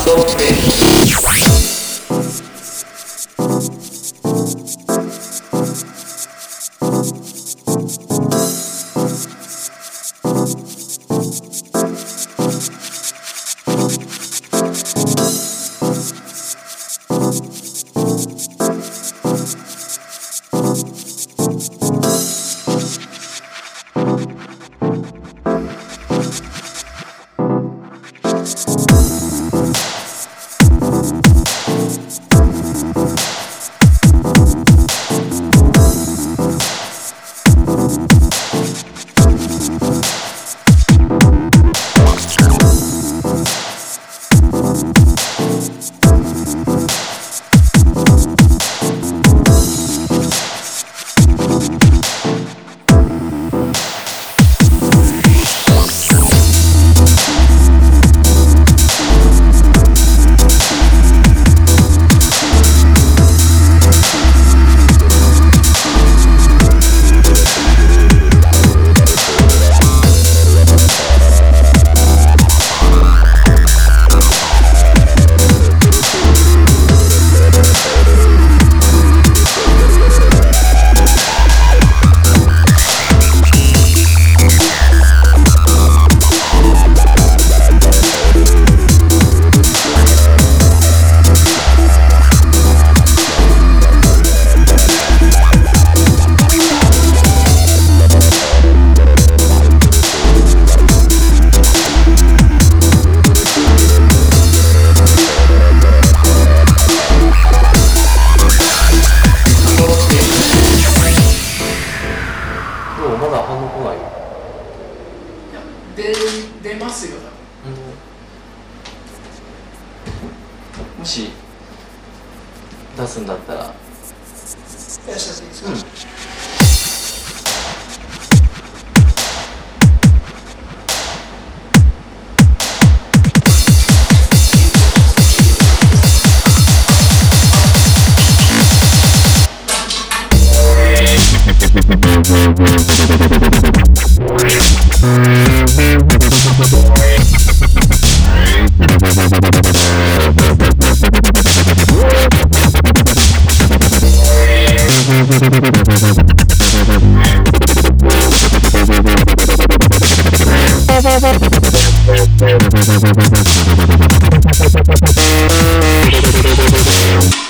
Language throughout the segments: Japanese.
so big. まだ反応来ない出出ますよ。もし出すんだったら。いらっしゃっていいですか、Thank you.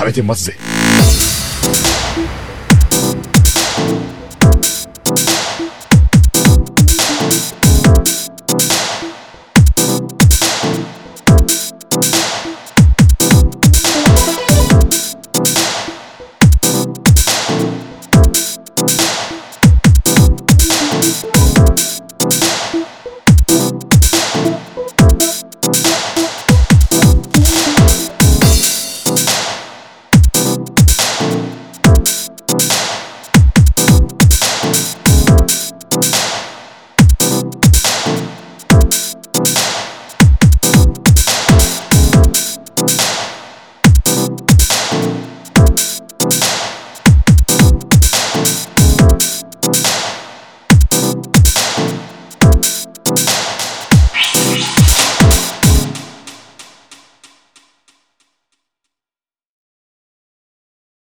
食べてますぜ。